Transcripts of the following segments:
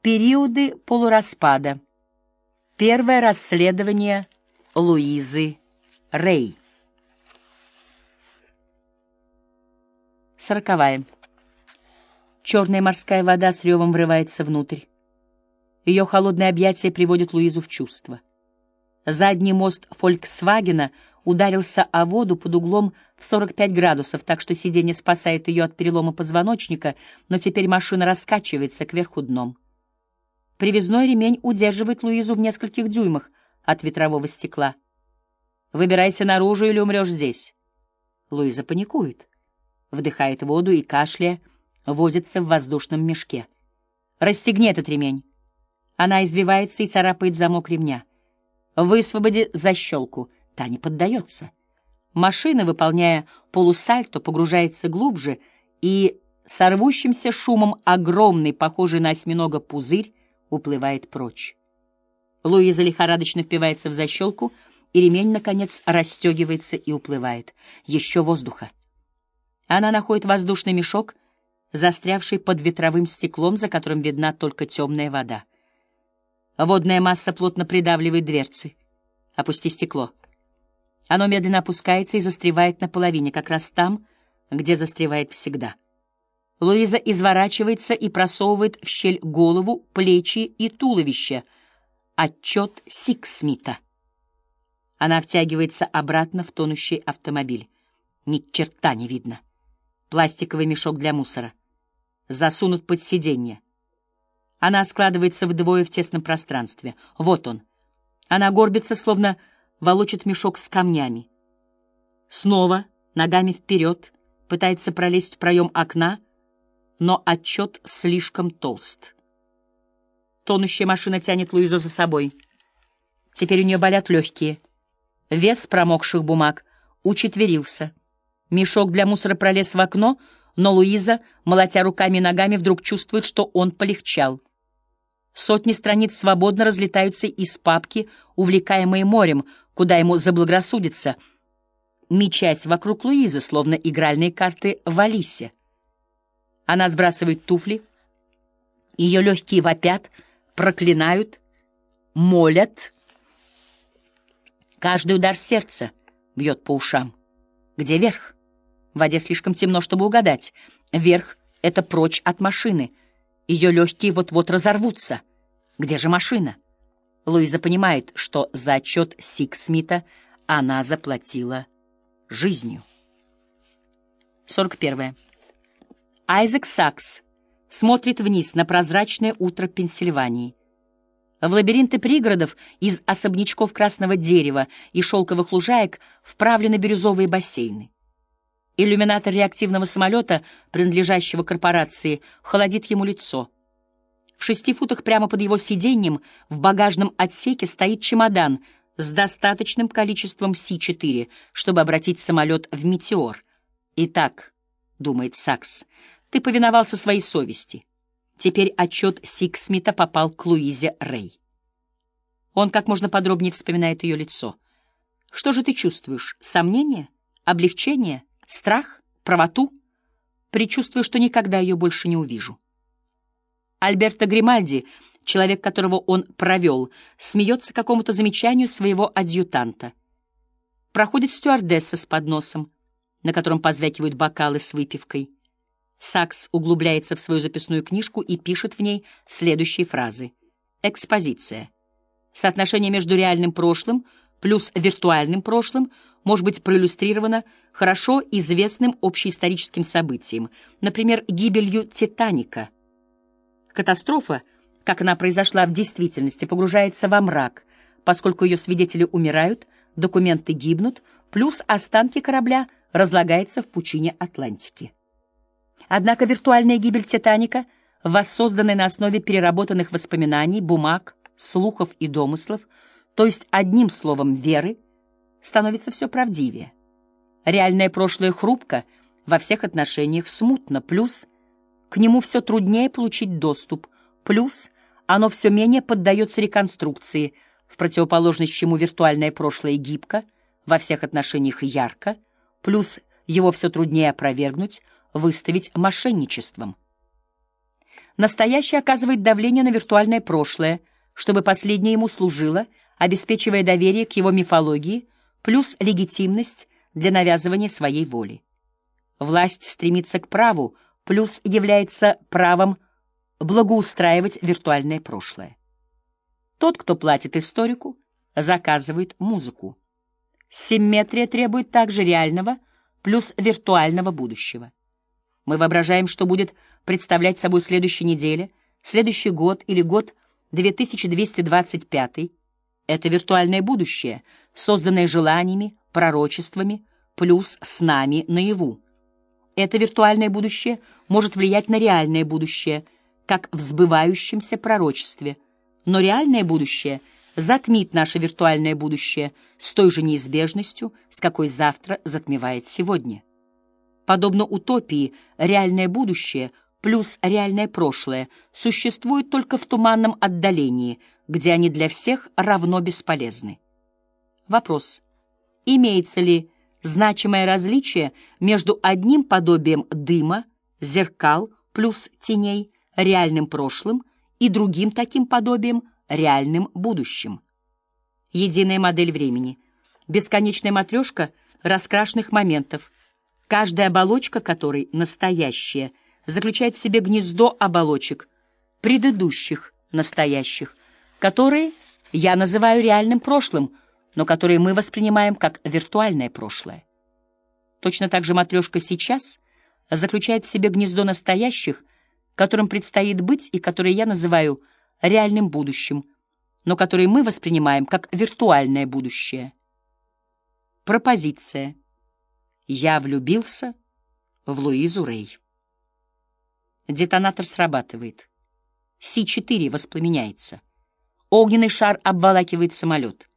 Периоды полураспада. Первое расследование Луизы Рей. Сороковая. Черная морская вода с ревом врывается внутрь. Ее холодное объятие приводит Луизу в чувство. Задний мост «Фольксвагена» ударился о воду под углом в 45 градусов, так что сиденье спасает ее от перелома позвоночника, но теперь машина раскачивается кверху дном. Привязной ремень удерживает Луизу в нескольких дюймах от ветрового стекла. «Выбирайся наружу или умрешь здесь». Луиза паникует, вдыхает воду и, кашляя, возится в воздушном мешке. «Расстегни этот ремень». Она извивается и царапает замок ремня. Высвободи защелку. Та не поддается. Машина, выполняя полусальто, погружается глубже, и с рвущимся шумом огромный, похожий на осьминога пузырь, уплывает прочь. Луиза лихорадочно впивается в защелку, и ремень, наконец, расстегивается и уплывает. Еще воздуха. Она находит воздушный мешок, застрявший под ветровым стеклом, за которым видна только темная вода. Водная масса плотно придавливает дверцы. Опусти стекло. Оно медленно опускается и застревает на половине, как раз там, где застревает всегда. Луиза изворачивается и просовывает в щель голову, плечи и туловище. Отчет Сиксмита. Она втягивается обратно в тонущий автомобиль. Ни черта не видно. Пластиковый мешок для мусора. Засунут под сиденье. Она складывается вдвое в тесном пространстве. Вот он. Она горбится, словно волочит мешок с камнями. Снова, ногами вперед, пытается пролезть в проем окна, но отчет слишком толст. Тонущая машина тянет Луизу за собой. Теперь у нее болят легкие. Вес промокших бумаг учетверился. Мешок для мусора пролез в окно, но Луиза, молотя руками и ногами, вдруг чувствует, что он полегчал. Сотни страниц свободно разлетаются из папки, увлекаемые морем, куда ему заблагорассудится, мечась вокруг Луизы, словно игральные карты в Алисе. Она сбрасывает туфли, ее легкие вопят, проклинают, молят. Каждый удар сердца бьет по ушам. Где верх? В воде слишком темно, чтобы угадать. Верх — это прочь от машины. Ее легкие вот-вот разорвутся. Где же машина? Луиза понимает, что за отчет Сиксмита она заплатила жизнью. 41. Айзек Сакс смотрит вниз на прозрачное утро Пенсильвании. В лабиринты пригородов из особнячков красного дерева и шелковых лужаек вправлены бирюзовые бассейны. Иллюминатор реактивного самолета, принадлежащего корпорации, холодит ему лицо — в шести футах прямо под его сиденьем в багажном отсеке стоит чемодан с достаточным количеством Си-4, чтобы обратить самолет в метеор. «Итак», — думает Сакс, — «ты повиновался своей совести». Теперь отчет Сиксмита попал к Луизе Рэй. Он как можно подробнее вспоминает ее лицо. «Что же ты чувствуешь? Сомнение? Облегчение? Страх? Правоту?» Причувствую, что никогда ее больше не увижу. Альберто Гримальди, человек, которого он провел, смеется какому-то замечанию своего адъютанта. Проходит стюардесса с подносом, на котором позвякивают бокалы с выпивкой. Сакс углубляется в свою записную книжку и пишет в ней следующие фразы. Экспозиция. Соотношение между реальным прошлым плюс виртуальным прошлым может быть проиллюстрировано хорошо известным общеисторическим событием, например, гибелью «Титаника», Катастрофа, как она произошла в действительности, погружается во мрак, поскольку ее свидетели умирают, документы гибнут, плюс останки корабля разлагаются в пучине Атлантики. Однако виртуальная гибель «Титаника», воссозданная на основе переработанных воспоминаний, бумаг, слухов и домыслов, то есть одним словом веры, становится все правдивее. Реальное прошлое хрупко, во всех отношениях смутно, плюс – к нему все труднее получить доступ, плюс оно все менее поддается реконструкции, в противоположность чему виртуальное прошлое гибко, во всех отношениях ярко, плюс его все труднее опровергнуть, выставить мошенничеством. настоящее оказывает давление на виртуальное прошлое, чтобы последнее ему служило, обеспечивая доверие к его мифологии, плюс легитимность для навязывания своей воли. Власть стремится к праву, плюс является правом благоустраивать виртуальное прошлое. Тот, кто платит историку, заказывает музыку. Симметрия требует также реального плюс виртуального будущего. Мы воображаем, что будет представлять собой следующая неделя, следующий год или год 2225. Это виртуальное будущее, созданное желаниями, пророчествами, плюс с нами наяву. Это виртуальное будущее может влиять на реальное будущее, как в сбывающемся пророчестве, но реальное будущее затмит наше виртуальное будущее с той же неизбежностью, с какой завтра затмевает сегодня. Подобно утопии, реальное будущее плюс реальное прошлое существует только в туманном отдалении, где они для всех равно бесполезны. Вопрос. Имеется ли значимое различие между одним подобием дыма, зеркал плюс теней, реальным прошлым, и другим таким подобием, реальным будущим. Единая модель времени, бесконечная матрешка раскрашенных моментов, каждая оболочка которой настоящая, заключает в себе гнездо оболочек, предыдущих настоящих, которые я называю реальным прошлым — но которые мы воспринимаем как виртуальное прошлое. Точно так же матрешка сейчас заключает в себе гнездо настоящих, которым предстоит быть и которые я называю реальным будущим, но которые мы воспринимаем как виртуальное будущее. Пропозиция. Я влюбился в Луизу Рей. Детонатор срабатывает. Си-4 воспламеняется. Огненный шар обволакивает самолет.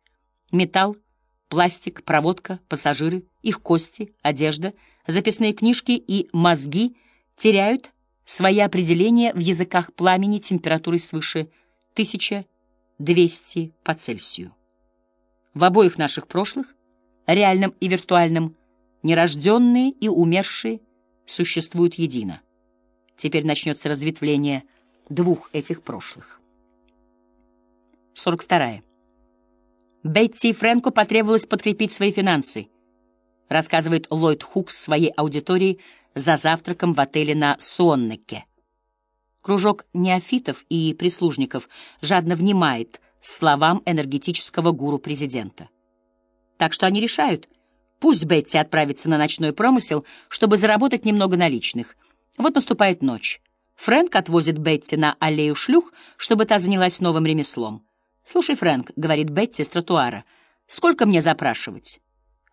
Металл, пластик, проводка, пассажиры, их кости, одежда, записные книжки и мозги теряют свои определения в языках пламени температурой свыше 1200 по Цельсию. В обоих наших прошлых, реальном и виртуальном, нерожденные и умершие существуют едино. Теперь начнется разветвление двух этих прошлых. 42. Бетти и Фрэнку потребовалось подкрепить свои финансы, рассказывает Ллойд Хукс своей аудитории за завтраком в отеле на Суоннеке. Кружок неофитов и прислужников жадно внимает словам энергетического гуру президента. Так что они решают, пусть Бетти отправится на ночной промысел, чтобы заработать немного наличных. Вот наступает ночь. Фрэнк отвозит Бетти на аллею шлюх, чтобы та занялась новым ремеслом. «Слушай, Фрэнк», — говорит Бетти с тротуара, — «сколько мне запрашивать?»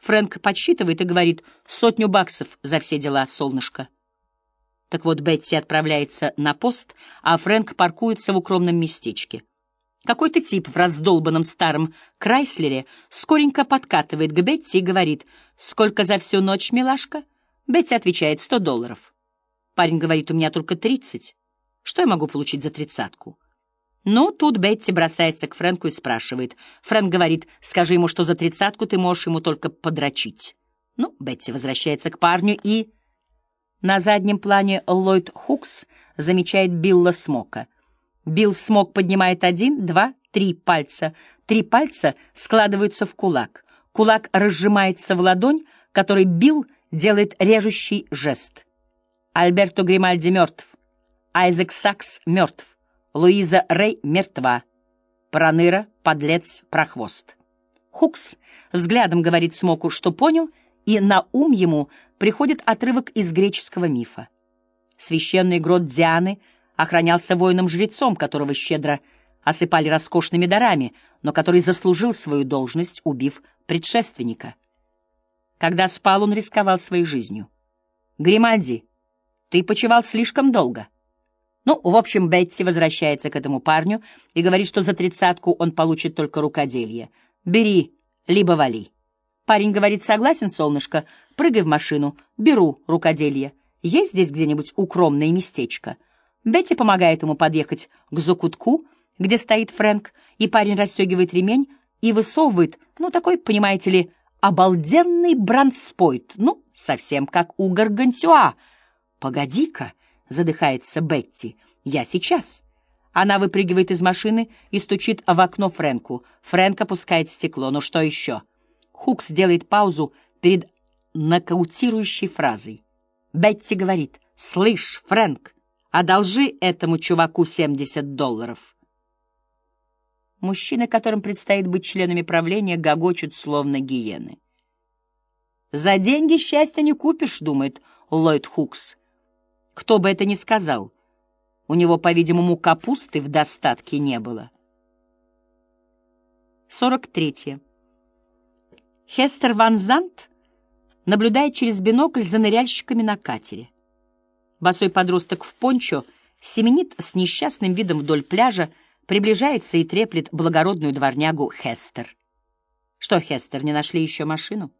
Фрэнк подсчитывает и говорит «сотню баксов за все дела, солнышко». Так вот, Бетти отправляется на пост, а Фрэнк паркуется в укромном местечке. Какой-то тип в раздолбанном старом Крайслере скоренько подкатывает к Бетти и говорит «Сколько за всю ночь, милашка?» Бетти отвечает «сто долларов». Парень говорит «У меня только тридцать. Что я могу получить за тридцатку?» Ну, тут Бетти бросается к Фрэнку и спрашивает. Фрэнк говорит, скажи ему, что за тридцатку ты можешь ему только подрочить. Ну, Бетти возвращается к парню и... На заднем плане Ллойд Хукс замечает Билла Смока. Билл Смок поднимает один, два, три пальца. Три пальца складываются в кулак. Кулак разжимается в ладонь, который Билл делает режущий жест. Альберто Гримальди мертв. Айзек Сакс мертв. Луиза Рэй мертва. Проныра, подлец, прохвост. Хукс взглядом говорит Смоку, что понял, и на ум ему приходит отрывок из греческого мифа. Священный грот Дианы охранялся воином-жрецом, которого щедро осыпали роскошными дарами, но который заслужил свою должность, убив предшественника. Когда спал, он рисковал своей жизнью. «Гримальди, ты почевал слишком долго». Ну, в общем, Бетти возвращается к этому парню и говорит, что за тридцатку он получит только рукоделье. «Бери, либо вали». Парень говорит, согласен, солнышко, прыгай в машину, беру рукоделье. Есть здесь где-нибудь укромное местечко? Бетти помогает ему подъехать к закутку, где стоит Фрэнк, и парень расстегивает ремень и высовывает, ну, такой, понимаете ли, обалденный бранспойт, ну, совсем как у Гаргантюа. Погоди-ка, — задыхается Бетти. «Я сейчас». Она выпрыгивает из машины и стучит в окно Фрэнку. Фрэнк опускает стекло. «Ну что еще?» Хукс делает паузу перед нокаутирующей фразой. Бетти говорит, «Слышь, Фрэнк, одолжи этому чуваку 70 долларов». Мужчины, которым предстоит быть членами правления, гогочут словно гиены. «За деньги счастья не купишь», — думает Ллойд Хукс. Кто бы это ни сказал, у него, по-видимому, капусты в достатке не было. 43. Хестер Ван Зант наблюдает через бинокль за ныряльщиками на катере. Босой подросток в пончо семенит с несчастным видом вдоль пляжа, приближается и треплет благородную дворнягу Хестер. Что, Хестер, не нашли еще машину?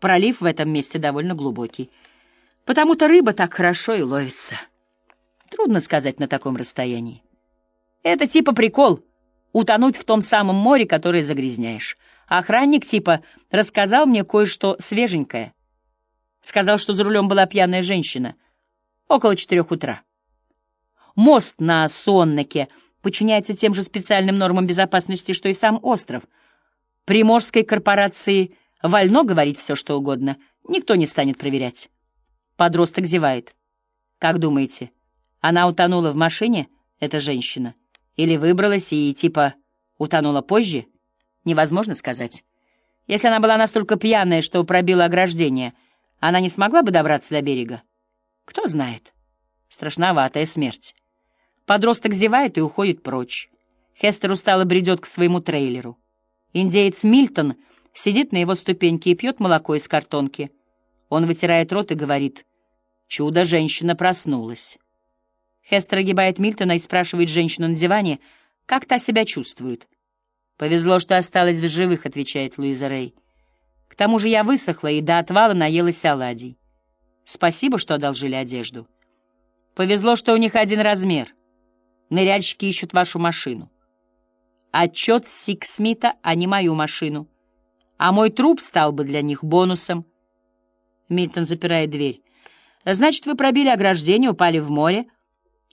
Пролив в этом месте довольно глубокий. Потому-то рыба так хорошо и ловится. Трудно сказать на таком расстоянии. Это типа прикол — утонуть в том самом море, которое загрязняешь. Охранник типа рассказал мне кое-что свеженькое. Сказал, что за рулем была пьяная женщина. Около четырех утра. Мост на Соннаке подчиняется тем же специальным нормам безопасности, что и сам остров. Приморской корпорации вольно говорить все, что угодно. Никто не станет проверять. Подросток зевает. Как думаете, она утонула в машине, эта женщина? Или выбралась и, типа, утонула позже? Невозможно сказать. Если она была настолько пьяная, что пробила ограждение, она не смогла бы добраться до берега? Кто знает. Страшноватая смерть. Подросток зевает и уходит прочь. Хестер устало бредет к своему трейлеру. Индеец Мильтон сидит на его ступеньке и пьет молоко из картонки. Он вытирает рот и говорит, «Чудо-женщина проснулась». Хестер огибает Мильтона и спрашивает женщину на диване, как та себя чувствует. «Повезло, что осталась в живых», — отвечает Луиза Рэй. «К тому же я высохла и до отвала наелась оладий. Спасибо, что одолжили одежду. Повезло, что у них один размер. Ныряльщики ищут вашу машину. Отчет Сиксмита, а не мою машину. А мой труп стал бы для них бонусом». Мильтон запирает дверь. «Значит, вы пробили ограждение, упали в море,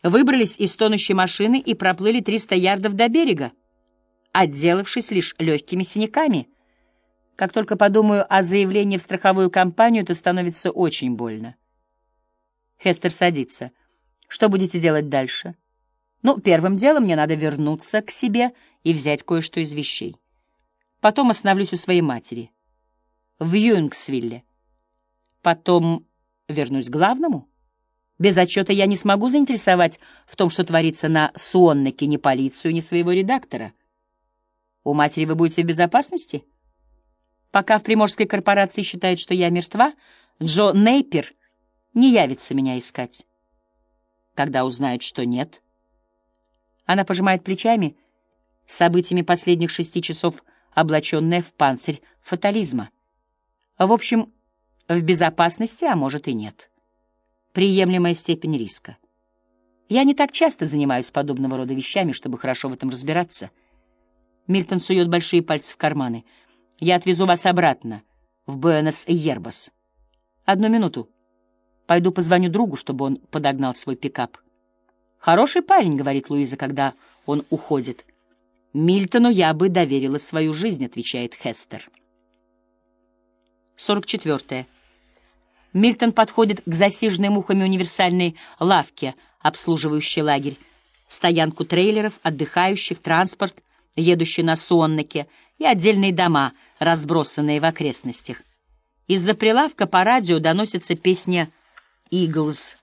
выбрались из тонущей машины и проплыли 300 ярдов до берега отделавшись лишь легкими синяками. Как только подумаю о заявлении в страховую компанию, то становится очень больно. Хестер садится. Что будете делать дальше? Ну, первым делом мне надо вернуться к себе и взять кое-что из вещей. Потом остановлюсь у своей матери. В Юингсвилле. Потом вернусь к главному. Без отчета я не смогу заинтересовать в том, что творится на Суоннаке, ни полицию, ни своего редактора. У матери вы будете в безопасности? Пока в приморской корпорации считают, что я мертва, Джо Нейпер не явится меня искать. Когда узнают, что нет. Она пожимает плечами, событиями последних шести часов облаченная в панцирь фатализма. В общем, в безопасности, а может и нет. Приемлемая степень риска. Я не так часто занимаюсь подобного рода вещами, чтобы хорошо в этом разбираться — Мильтон сует большие пальцы в карманы. «Я отвезу вас обратно, в Буэнос-Ербас. Одну минуту. Пойду позвоню другу, чтобы он подогнал свой пикап». «Хороший парень», — говорит Луиза, когда он уходит. «Мильтону я бы доверила свою жизнь», — отвечает Хестер. 44. Мильтон подходит к засиженной мухами универсальной лавке, обслуживающей лагерь, стоянку трейлеров, отдыхающих, транспорт, едущий на соннике, и отдельные дома, разбросанные в окрестностях. Из-за прилавка по радио доносится песня «Иглз».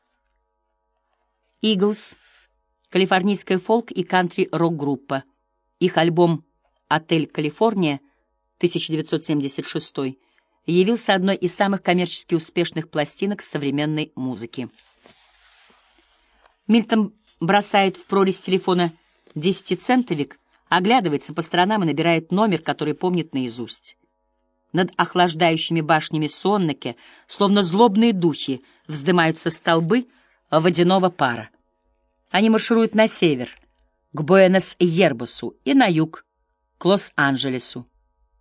«Иглз» — калифорнийская фолк- и кантри-рок-группа. Их альбом «Отель Калифорния» 1976 явился одной из самых коммерчески успешных пластинок современной музыке. Мильтон бросает в прорезь телефона десятицентовик — оглядывается по сторонам и набирает номер, который помнит наизусть. Над охлаждающими башнями Соннаке, словно злобные духи, вздымаются столбы водяного пара. Они маршируют на север, к Буэнос-Ербасу, и на юг, к Лос-Анджелесу.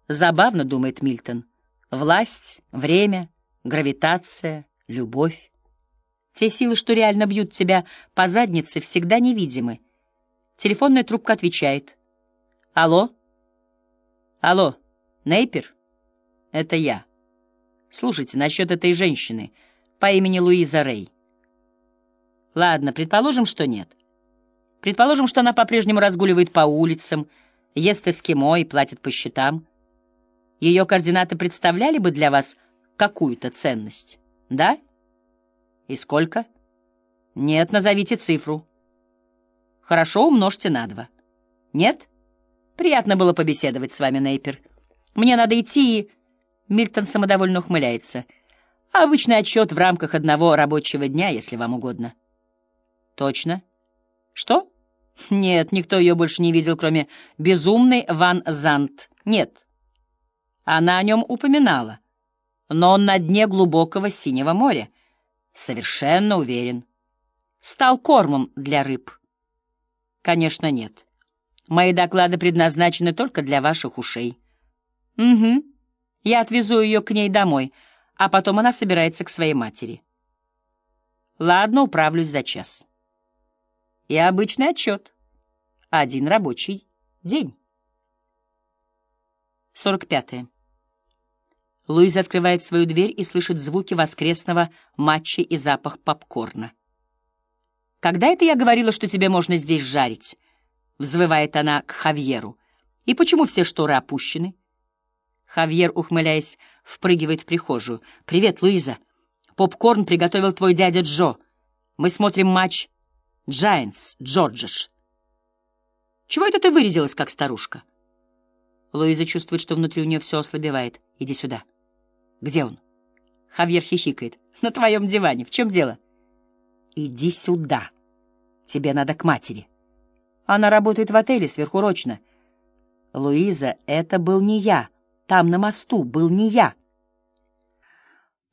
Забавно, думает Мильтон. Власть, время, гравитация, любовь. Те силы, что реально бьют тебя по заднице, всегда невидимы. Телефонная трубка отвечает. «Алло? Алло, Нейпер? Это я. Слушайте, насчет этой женщины по имени Луиза Рэй. Ладно, предположим, что нет. Предположим, что она по-прежнему разгуливает по улицам, ест эскимо и платит по счетам. Ее координаты представляли бы для вас какую-то ценность, да? И сколько? Нет, назовите цифру. Хорошо, умножьте на два. Нет? Приятно было побеседовать с вами, Нейпер. Мне надо идти и... Мильтон самодовольно ухмыляется. Обычный отчет в рамках одного рабочего дня, если вам угодно. Точно? Что? Нет, никто ее больше не видел, кроме безумной Ван Зант. Нет. Она о нем упоминала. Но он на дне глубокого синего моря. Совершенно уверен. Стал кормом для рыб. Конечно, нет. Мои доклады предназначены только для ваших ушей. Угу. Я отвезу ее к ней домой, а потом она собирается к своей матери. Ладно, управлюсь за час. И обычный отчет. Один рабочий день. 45. -е. Луиза открывает свою дверь и слышит звуки воскресного матча и запах попкорна. «Когда это я говорила, что тебе можно здесь жарить?» — взвывает она к Хавьеру. «И почему все шторы опущены?» Хавьер, ухмыляясь, впрыгивает в прихожую. «Привет, Луиза. Попкорн приготовил твой дядя Джо. Мы смотрим матч Giants, Джорджиш». «Чего это ты вырядилась, как старушка?» Луиза чувствует, что внутри у нее все ослабевает. «Иди сюда». «Где он?» Хавьер хихикает. «На твоем диване. В чем дело?» «Иди сюда. Тебе надо к матери». Она работает в отеле сверхурочно. Луиза, это был не я. Там, на мосту, был не я.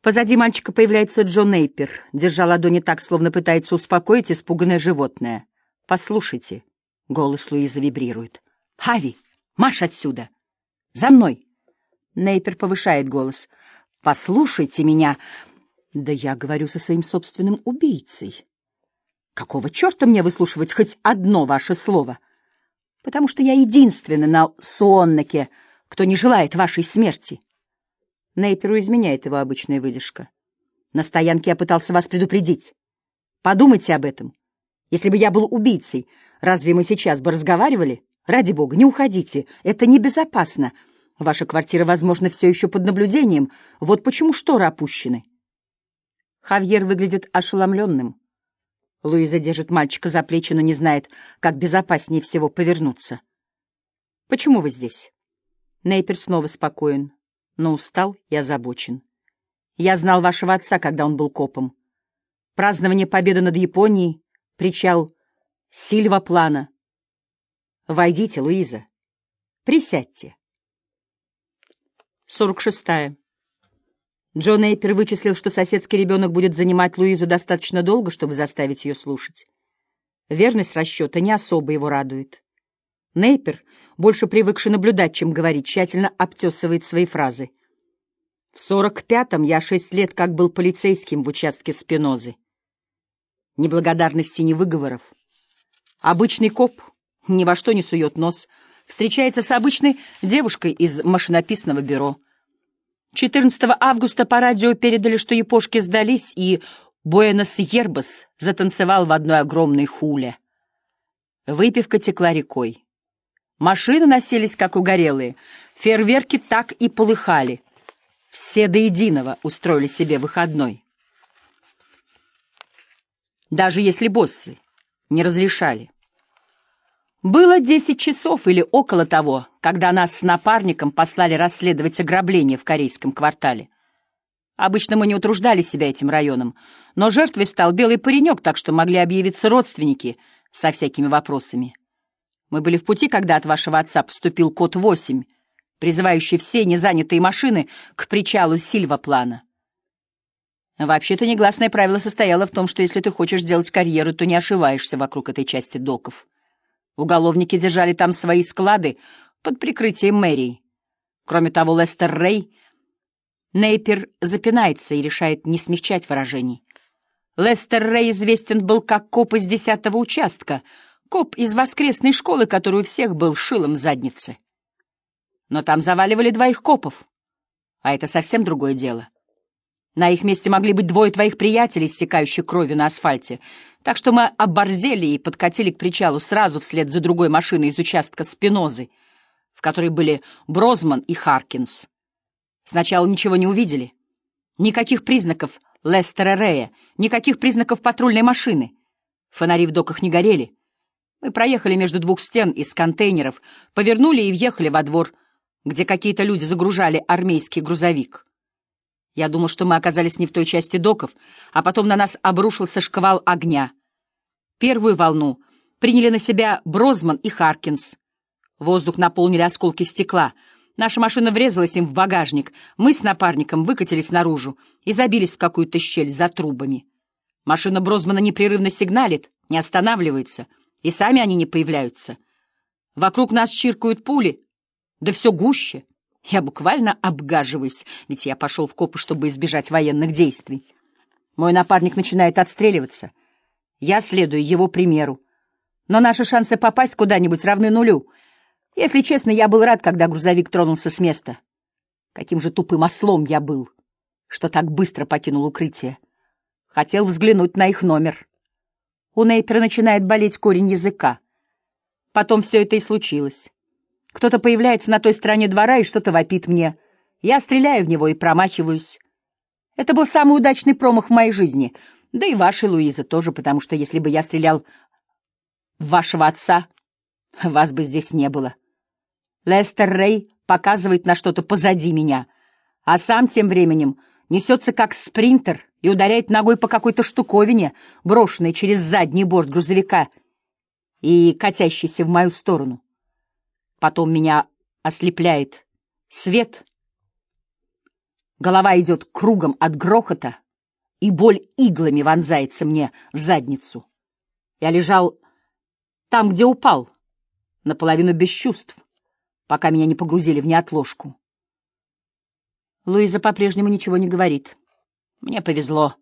Позади мальчика появляется Джон Нейпер, держа ладони так, словно пытается успокоить испуганное животное. «Послушайте», — голос Луизы вибрирует. «Хави, марш отсюда! За мной!» Нейпер повышает голос. «Послушайте меня!» «Да я говорю со своим собственным убийцей». Какого черта мне выслушивать хоть одно ваше слово? Потому что я единственный на Суоннаке, кто не желает вашей смерти. Нейперу изменяет его обычная выдержка. На стоянке я пытался вас предупредить. Подумайте об этом. Если бы я был убийцей, разве мы сейчас бы разговаривали? Ради бога, не уходите. Это небезопасно. Ваша квартира, возможно, все еще под наблюдением. Вот почему шторы опущены. Хавьер выглядит ошеломленным. Луиза держит мальчика за плечи, но не знает, как безопаснее всего повернуться. «Почему вы здесь?» Нейпер снова спокоен, но устал и озабочен. «Я знал вашего отца, когда он был копом. Празднование победы над Японией, причал Сильва Плана. Войдите, Луиза. Присядьте». Сорок шестая. Джон Эйпер вычислил, что соседский ребенок будет занимать Луизу достаточно долго, чтобы заставить ее слушать. Верность расчета не особо его радует. Нейпер, больше привыкший наблюдать, чем говорить, тщательно обтесывает свои фразы. В сорок пятом я шесть лет как был полицейским в участке Спинозы. Неблагодарности, ни выговоров. Обычный коп ни во что не сует нос, встречается с обычной девушкой из машинописного бюро — 14 августа по радио передали, что япошки сдались, и Буэнос-Ербас затанцевал в одной огромной хуле. Выпивка текла рекой. Машины носились, как угорелые, фейерверки так и полыхали. Все до единого устроили себе выходной. Даже если боссы не разрешали. Было десять часов или около того, когда нас с напарником послали расследовать ограбление в корейском квартале. Обычно мы не утруждали себя этим районом, но жертвой стал белый паренек, так что могли объявиться родственники со всякими вопросами. Мы были в пути, когда от вашего отца поступил код 8, призывающий все незанятые машины к причалу Сильва-плана. Вообще-то негласное правило состояло в том, что если ты хочешь сделать карьеру, то не ошиваешься вокруг этой части доков. Уголовники держали там свои склады под прикрытием мэрии. Кроме того, Лестер Рэй Нейпер запинается и решает не смягчать выражений. Лестер Рэй известен был как коп из десятого участка, коп из воскресной школы, который у всех был шилом в заднице. Но там заваливали двоих копов, а это совсем другое дело. На их месте могли быть двое твоих приятелей, стекающих кровью на асфальте, так что мы оборзели и подкатили к причалу сразу вслед за другой машиной из участка Спинозы, в которой были Брозман и Харкинс. Сначала ничего не увидели. Никаких признаков Лестера Рея, никаких признаков патрульной машины. Фонари в доках не горели. Мы проехали между двух стен из контейнеров, повернули и въехали во двор, где какие-то люди загружали армейский грузовик. Я думал, что мы оказались не в той части доков, а потом на нас обрушился шквал огня. Первую волну приняли на себя Брозман и Харкинс. Воздух наполнили осколки стекла. Наша машина врезалась им в багажник. Мы с напарником выкатились наружу и забились в какую-то щель за трубами. Машина Брозмана непрерывно сигналит, не останавливается, и сами они не появляются. Вокруг нас чиркают пули, да все гуще — я буквально обгаживаюсь, ведь я пошел в копы, чтобы избежать военных действий. Мой напарник начинает отстреливаться. Я следую его примеру. Но наши шансы попасть куда-нибудь равны нулю. Если честно, я был рад, когда грузовик тронулся с места. Каким же тупым ослом я был, что так быстро покинул укрытие. Хотел взглянуть на их номер. У Нейпера начинает болеть корень языка. Потом все это и случилось. Кто-то появляется на той стороне двора и что-то вопит мне. Я стреляю в него и промахиваюсь. Это был самый удачный промах в моей жизни. Да и вашей, Луиза, тоже, потому что если бы я стрелял в вашего отца, вас бы здесь не было. Лестер Рэй показывает на что-то позади меня, а сам тем временем несется как спринтер и ударяет ногой по какой-то штуковине, брошенной через задний борт грузовика и катящейся в мою сторону. Потом меня ослепляет свет. Голова идет кругом от грохота, и боль иглами вонзается мне в задницу. Я лежал там, где упал, наполовину без чувств, пока меня не погрузили в неотложку. Луиза по-прежнему ничего не говорит. Мне повезло.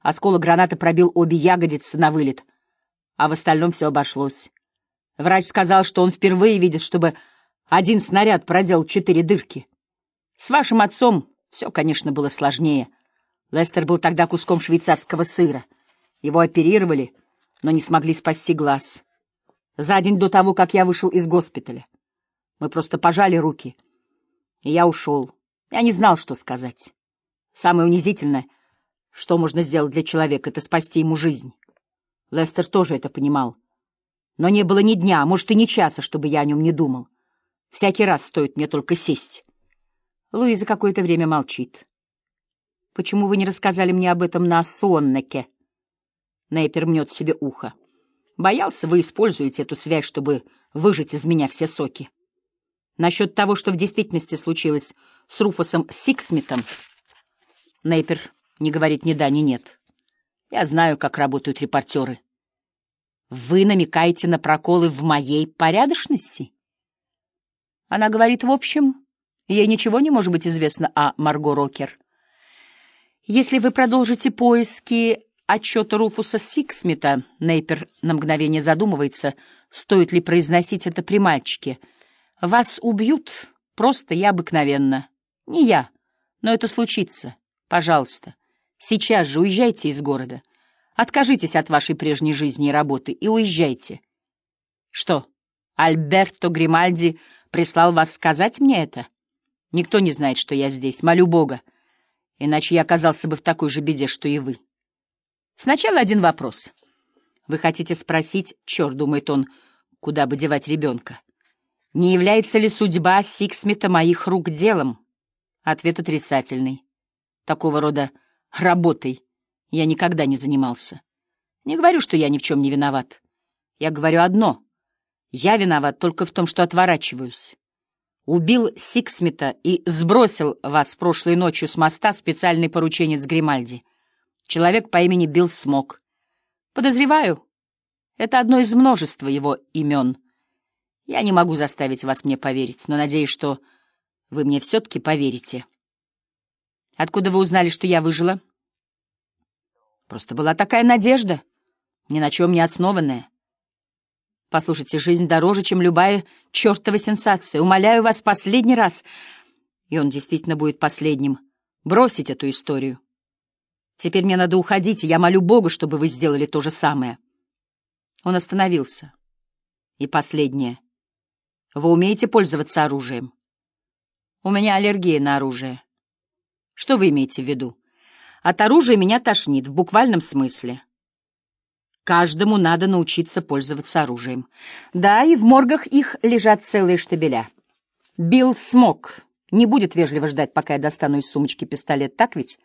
Осколок гранаты пробил обе ягодицы на вылет, а в остальном все обошлось. Врач сказал, что он впервые видит, чтобы один снаряд проделал четыре дырки. С вашим отцом все, конечно, было сложнее. Лестер был тогда куском швейцарского сыра. Его оперировали, но не смогли спасти глаз. За день до того, как я вышел из госпиталя. Мы просто пожали руки, и я ушел. Я не знал, что сказать. Самое унизительное, что можно сделать для человека, — это спасти ему жизнь. Лестер тоже это понимал. Но не было ни дня, может, и ни часа, чтобы я о нем не думал. Всякий раз стоит мне только сесть. Луиза какое-то время молчит. «Почему вы не рассказали мне об этом на Соннеке?» Нейпер мнет себе ухо. «Боялся, вы используете эту связь, чтобы выжать из меня все соки. Насчет того, что в действительности случилось с Руфусом Сиксмитом, Нейпер не говорит ни да, ни нет. Я знаю, как работают репортеры. Вы намекаете на проколы в моей порядочности? Она говорит, в общем, ей ничего не может быть известно о Марго Рокер. Если вы продолжите поиски отчета Руфуса Сиксмита, Нейпер на мгновение задумывается, стоит ли произносить это при мальчике. Вас убьют просто и обыкновенно. Не я, но это случится. Пожалуйста, сейчас же уезжайте из города. Откажитесь от вашей прежней жизни и работы и уезжайте. Что, Альберто Гримальди прислал вас сказать мне это? Никто не знает, что я здесь, молю Бога. Иначе я оказался бы в такой же беде, что и вы. Сначала один вопрос. Вы хотите спросить, черт, думает он, куда бы девать ребенка? Не является ли судьба Сиксмита моих рук делом? Ответ отрицательный. Такого рода работой я никогда не занимался. Не говорю, что я ни в чем не виноват. Я говорю одно. Я виноват только в том, что отворачиваюсь. Убил Сиксмита и сбросил вас прошлой ночью с моста специальный порученец Гримальди. Человек по имени Билл Смок. Подозреваю, это одно из множества его имен. Я не могу заставить вас мне поверить, но надеюсь, что вы мне все-таки поверите. Откуда вы узнали, что я выжила? — Просто была такая надежда, ни на чем не основанная. Послушайте, жизнь дороже, чем любая чертова сенсация. Умоляю вас последний раз, и он действительно будет последним, бросить эту историю. Теперь мне надо уходить, и я молю Бога, чтобы вы сделали то же самое. Он остановился. И последнее. Вы умеете пользоваться оружием? У меня аллергия на оружие. Что вы имеете в виду? От оружия меня тошнит, в буквальном смысле. Каждому надо научиться пользоваться оружием. Да, и в моргах их лежат целые штабеля. Билл смог. Не будет вежливо ждать, пока я достану из сумочки пистолет, так ведь?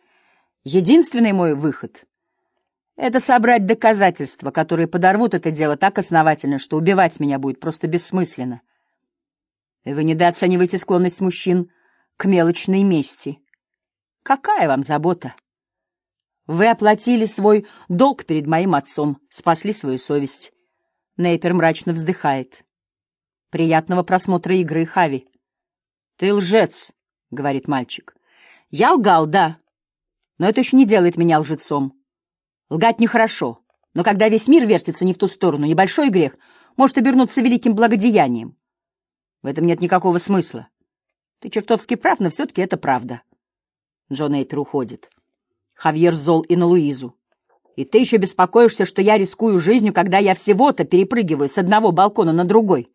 Единственный мой выход — это собрать доказательства, которые подорвут это дело так основательно, что убивать меня будет просто бессмысленно. Вы недооцениваете склонность мужчин к мелочной мести. Какая вам забота? Вы оплатили свой долг перед моим отцом, спасли свою совесть. Нейпер мрачно вздыхает. Приятного просмотра игры, Хави. Ты лжец, — говорит мальчик. Я лгал, да, но это еще не делает меня лжецом. Лгать нехорошо, но когда весь мир вертится не в ту сторону, небольшой грех может обернуться великим благодеянием. В этом нет никакого смысла. Ты чертовски прав, но все-таки это правда. Джон Эйпер уходит. Хавьер зол и на Луизу. И ты еще беспокоишься, что я рискую жизнью, когда я всего-то перепрыгиваю с одного балкона на другой.